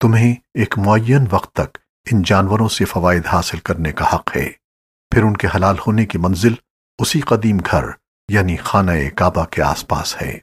تمہیں ایک معین وقت تک ان جانوروں سے فوائد حاصل کرنے کا حق ہے۔ پھر ان کے حلال ہونے کی منزل اسی قدیم گھر یعنی خانہ کعبہ کے آس پاس ہے۔